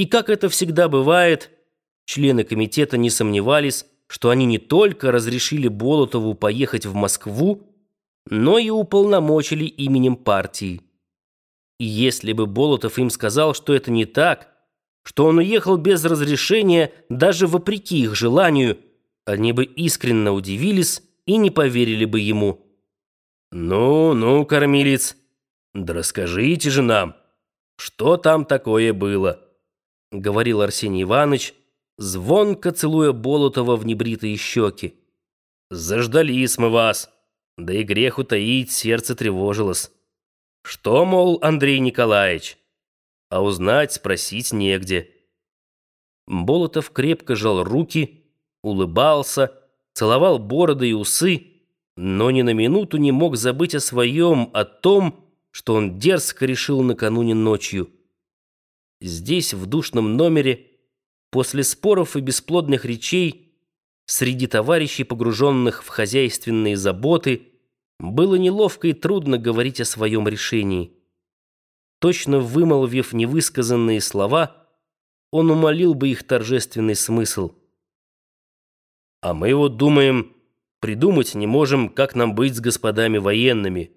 И как это всегда бывает, члены комитета не сомневались, что они не только разрешили Болотову поехать в Москву, но и уполномочили именем партии. И если бы Болотов им сказал, что это не так, что он уехал без разрешения, даже вопреки их желанию, они бы искренне удивились и не поверили бы ему. «Ну, ну, кормилец, да расскажите же нам, что там такое было?» — говорил Арсений Иванович, звонко целуя Болотова в небритые щеки. «Заждались мы вас, да и греху таить сердце тревожилось. Что, мол, Андрей Николаевич? А узнать, спросить негде». Болотов крепко жал руки, улыбался, целовал бороды и усы, но ни на минуту не мог забыть о своем, о том, что он дерзко решил накануне ночью. Здесь, в душном номере, после споров и бесплодных речей, среди товарищей, погруженных в хозяйственные заботы, было неловко и трудно говорить о своем решении. Точно вымолвив невысказанные слова, он умолил бы их торжественный смысл. «А мы вот думаем, придумать не можем, как нам быть с господами военными.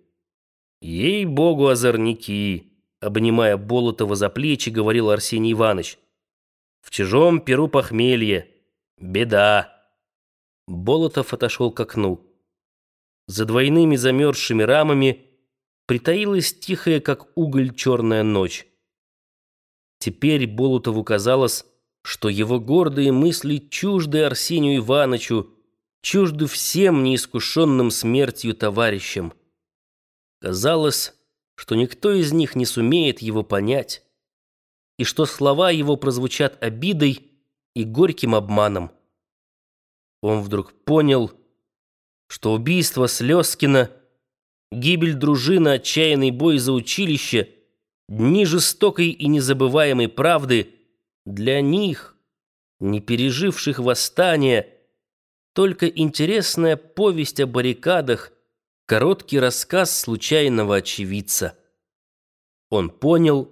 Ей-богу, озорники!» Обнимая Болотова за плечи, говорил Арсений Иванович. «В чужом перу похмелье. Беда!» Болотов отошел к окну. За двойными замерзшими рамами притаилась тихая, как уголь, черная ночь. Теперь Болотову казалось, что его гордые мысли чужды Арсению Ивановичу, чужды всем неискушенным смертью товарищам. Казалось, что никто из них не сумеет его понять, и что слова его прозвучат обидой и горьким обманом. Он вдруг понял, что убийство Слезкина, гибель дружины, отчаянный бой за училище, дни жестокой и незабываемой правды для них, не переживших восстания, только интересная повесть о баррикадах, короткий рассказ случайного очевидца. Он понял,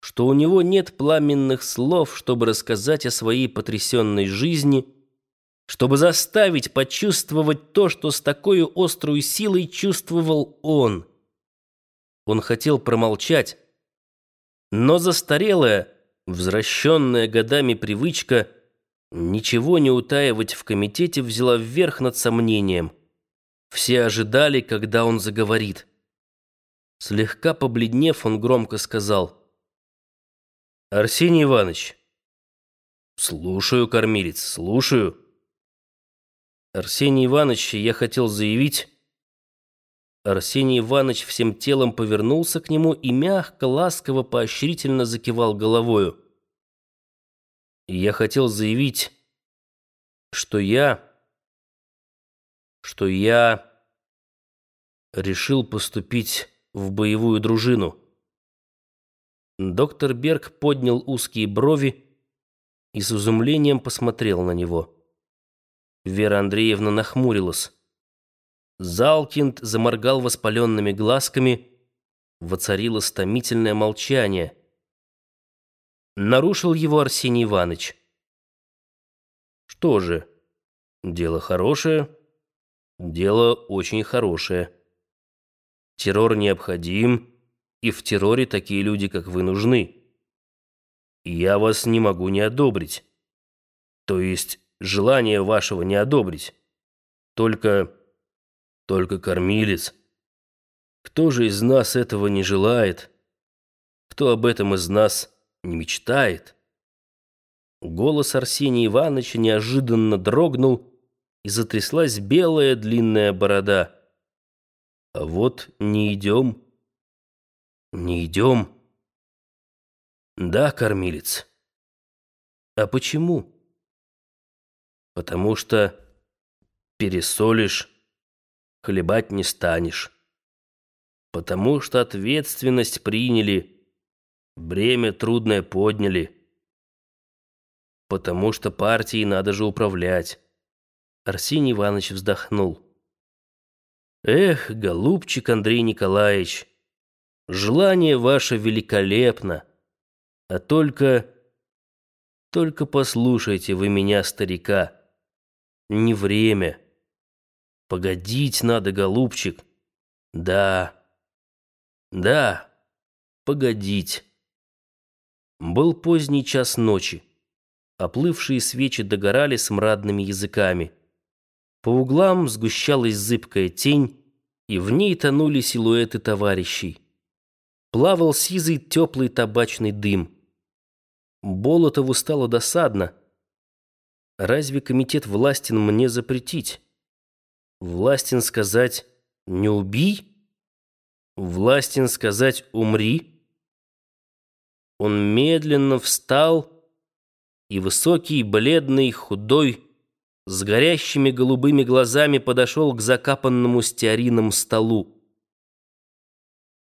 что у него нет пламенных слов, чтобы рассказать о своей потрясенной жизни, чтобы заставить почувствовать то, что с такой острой силой чувствовал он. Он хотел промолчать, но застарелая, возвращенная годами привычка ничего не утаивать в комитете взяла вверх над сомнением – все ожидали, когда он заговорит. Слегка побледнев, он громко сказал. «Арсений Иванович». «Слушаю, кормилец, слушаю». «Арсений Иванович, я хотел заявить...» Арсений Иванович всем телом повернулся к нему и мягко, ласково, поощрительно закивал головою. «Я хотел заявить, что я...» что я решил поступить в боевую дружину. Доктор Берг поднял узкие брови и с изумлением посмотрел на него. Вера Андреевна нахмурилась. Залкинд заморгал воспаленными глазками, воцарилось томительное молчание. Нарушил его Арсений Иванович. Что же, дело хорошее. Дело очень хорошее. Террор необходим, и в терроре такие люди, как вы, нужны. Я вас не могу не одобрить. То есть желание вашего не одобрить. Только... только кормилец. Кто же из нас этого не желает? Кто об этом из нас не мечтает? Голос Арсения Ивановича неожиданно дрогнул, и затряслась белая длинная борода. Вот не идем. Не идем. Да, кормилец. А почему? Потому что пересолишь, хлебать не станешь. Потому что ответственность приняли, бремя трудное подняли. Потому что партией надо же управлять. Арсений Иванович вздохнул. «Эх, голубчик Андрей Николаевич, желание ваше великолепно, а только Только послушайте вы меня, старика. Не время. Погодить надо, голубчик. Да. Да. Погодить. Был поздний час ночи. Оплывшие свечи догорали смрадными языками. По углам сгущалась зыбкая тень, и в ней тонули силуэты товарищей. Плавал сизый теплый табачный дым. Болотову стало досадно. Разве комитет властен мне запретить? Властен сказать «не убий»? Властен сказать «умри»? Он медленно встал, и высокий, бледный, худой, с горящими голубыми глазами подошел к закапанному стеарином столу.